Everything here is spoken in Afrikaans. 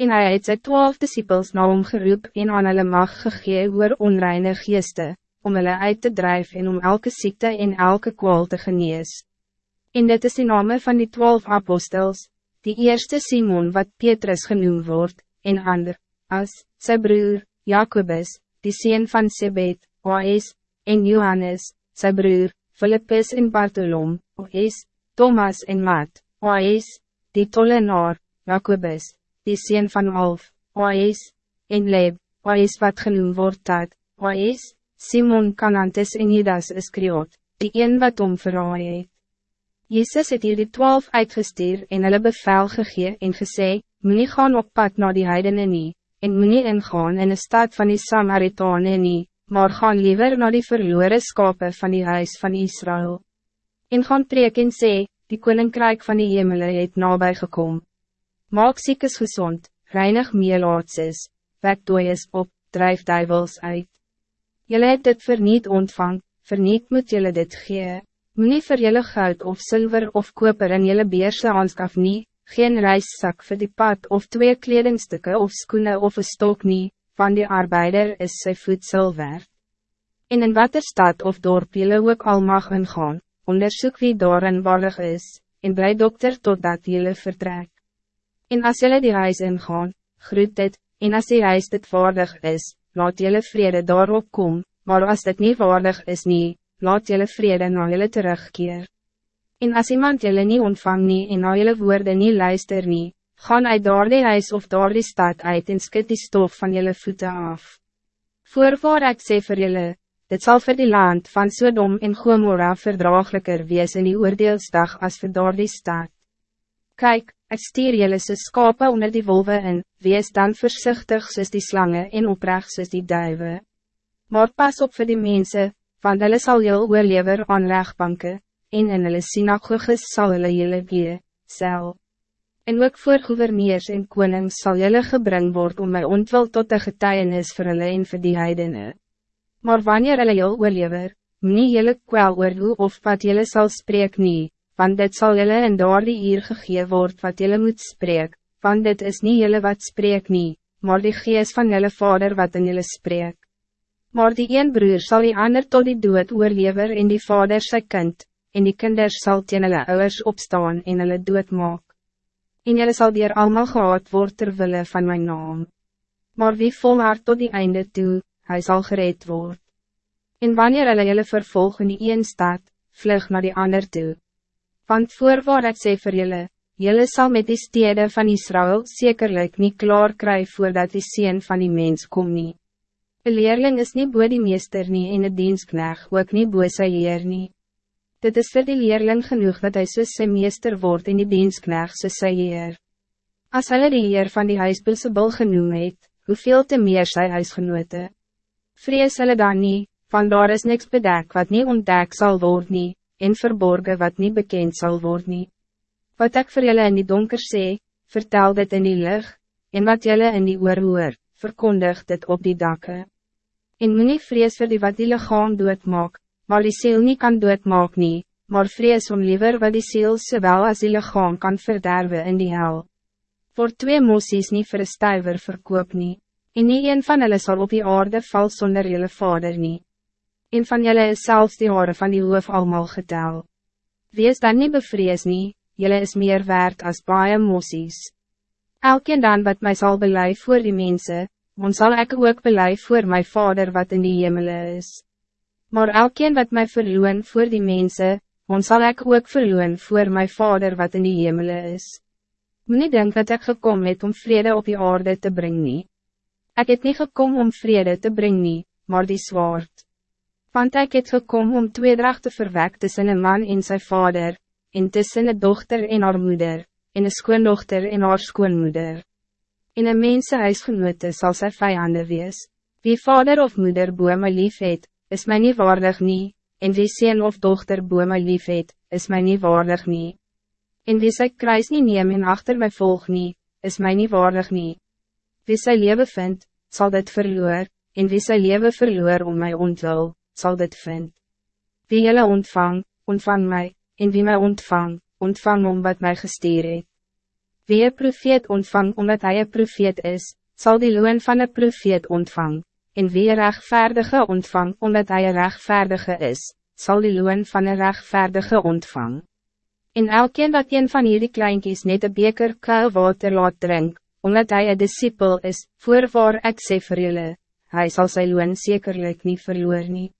En hij het sy twaalf disciples na hom geroep en aan hulle mag gegee oor onreine geeste, om hulle uit te drijven en om elke ziekte en elke kwaal te genees. En dit is de name van die twaalf apostels, die eerste Simon wat Petrus genoemd wordt, en ander, as, sy broer, Jacobus, die sien van Sebet, Oes, en Johannes, sy broer, Philippus en Bartolom, Oes, Thomas en Maat, Oes, die tollenaar, Jacobus, die sien van Alf, Oes, en Leb, Oes wat genoemd wordt dat, Oes, Simon Canantes en Judas Iskriot, die een wat om verraai het. Jezus het hier die twaalf uitgestuur en hulle bevel gegee en gesê, moet nie gaan op pad naar die heidene nie, en moet nie ingaan in de stad van die Samaritane nie, maar gaan liever naar die verloren skape van die huis van Israël. En gaan preek en sê, die koninkrijk van die hemele het nabij gekom. Maak ziekes gezond, reinig meelaatses, wek dooies op, drijf duivels uit. Jelle het dit verniet ontvang, verniet moet jelle dit gee. Nie vir jelle goud of zilver of koper in jelle beerse aanskaf nie, geen reiszak voor die pad of twee kledingstukken of schoenen of een stok nie, van die arbeider is sy voedsel werd. En in wat stad of dorp jylle ook al mag ingaan, onderzoek wie daarin waardig is, en bly dokter totdat jylle vertrek. En als jylle die huis ingaan, groet dit, en als die huis dit waardig is, laat jylle vrede daarop kom, maar als dit niet waardig is nie, laat jylle vrede na jylle terugkeer. En als iemand jylle nie ontvang nie en na jylle woorde nie luister nie, gaan uit daar die huis of daar die stad uit en skit die stof van jylle voeten af. Voorwaar ek sê vir jylle, dit zal voor die land van Sodom en Gomorra verdraaglijker wees in die oordeelsdag as vir daar die stad. Kijk, ek stuur jylle soos skape onder die wolven in, wees dan voorzichtig soos die slangen en oprecht soos die duiven. Maar pas op voor die mensen, want hulle sal jylle oorlever aan rechtbanken, en in hulle synagoges sal hulle jylle gee, sel en ook voor gouverneurs en konings zal jullie gebring word om my ontwil tot de getuienis vir hulle en vir die heidene. Maar wanneer hulle jyl oorlever, nie jylle kwel oor hoe of wat jullie zal spreek nie, want dit zal jullie in daardie uur gegee word wat jullie moet spreek, want dit is niet jullie wat spreek nie, maar die geest van jullie vader wat in jullie spreek. Maar die een broer zal die ander tot die dood oorlever en die vader sy kind, en die kinders sal teen hulle ouders opstaan en hulle dood maak en jylle sal weer allemaal gehad word terwille van mijn naam. Maar wie volhard tot die einde toe, hij zal gereed worden. En wanneer hulle jylle vervolg in die een staat, vlug naar die ander toe. Want voorwaar ek sê vir jylle, jylle sal met die stede van Israël zekerlijk niet klaar kry voordat die sien van die mens kom nie. Een leerling is niet boe die meester nie en een dienstkneg ook niet boe sy heer nie. Dit is voor die leerling genoeg dat hij soos sy meester wordt in die dienstknecht soos sy heer. As hulle die heer van die huisbulsebul genoem het, hoeveel te meer sy huisgenote? Vrees hulle dan nie, van daar is niks bedek wat niet ontdek zal worden, nie, en verborgen wat niet bekend zal worden. Wat ik voor jullie in die donker sê, vertel dit in die lucht, en wat jullie in die oor hoor, verkondig dit op die daken. En moet nie vrees vir die wat die lichaam doodmaak, maar die ziel niet kan doodmaak nie, maar vrees om liever wat die ziel zowel als die lichaam kan verderven in die hel. Voor twee moties niet vir een stuiver verkoop nie, en nie een van hulle sal op die aarde val zonder jullie vader nie. Een van jullie is zelfs die haren van die hoof allemaal getel. Wees dan niet bevrees nie, jullie is meer waard als baie moties. Elkeen dan wat mij zal belei voor die mensen, ons zal ik ook belei voor mijn vader wat in die hemel is. Maar elkeen wat mij verloon voor die mensen, ons zal ik ook verloon voor mijn vader wat in die hemel is. Moet niet denken dat ik gekomen het om vrede op die aarde te brengen. Ik het niet gekomen om vrede te brengen, maar die zwaard. Want ik het gekomen om tweedracht te verwek tussen een man en zijn vader, en tussen een dochter en haar moeder, en een schoondochter en haar schoonmoeder. In een mense huisgenote zal sy vijanden wees. Wie vader of moeder boe my lief het, is mij niet waardig nie, en wie sien of dochter boe my lief het, is mij niet waardig nie. En wie sy kruis nie neem en achter my volg nie, is mij niet waardig nie. Wie sy leven vindt, zal dit verloor, en wie sy leven verloor om mij ontwil, zal dit vind. Wie jylle ontvang, ontvang mij, en wie mij ontvang, ontvang om wat mij gestuur het. Wie een profeet ontvang omdat hij een profeet is, zal die loon van een profeet ontvang. En wie een rechtvaardige ontvang omdat hij een rechtvaardige is, zal die loon van een rechtvaardige ontvang. En elkeen dat een van hierdie kleinkies net een beker kuil water laat drink, omdat hij een discipel is, voorwaar ek sê vir julle, hy sal sy loon zekerlijk niet verloor nie.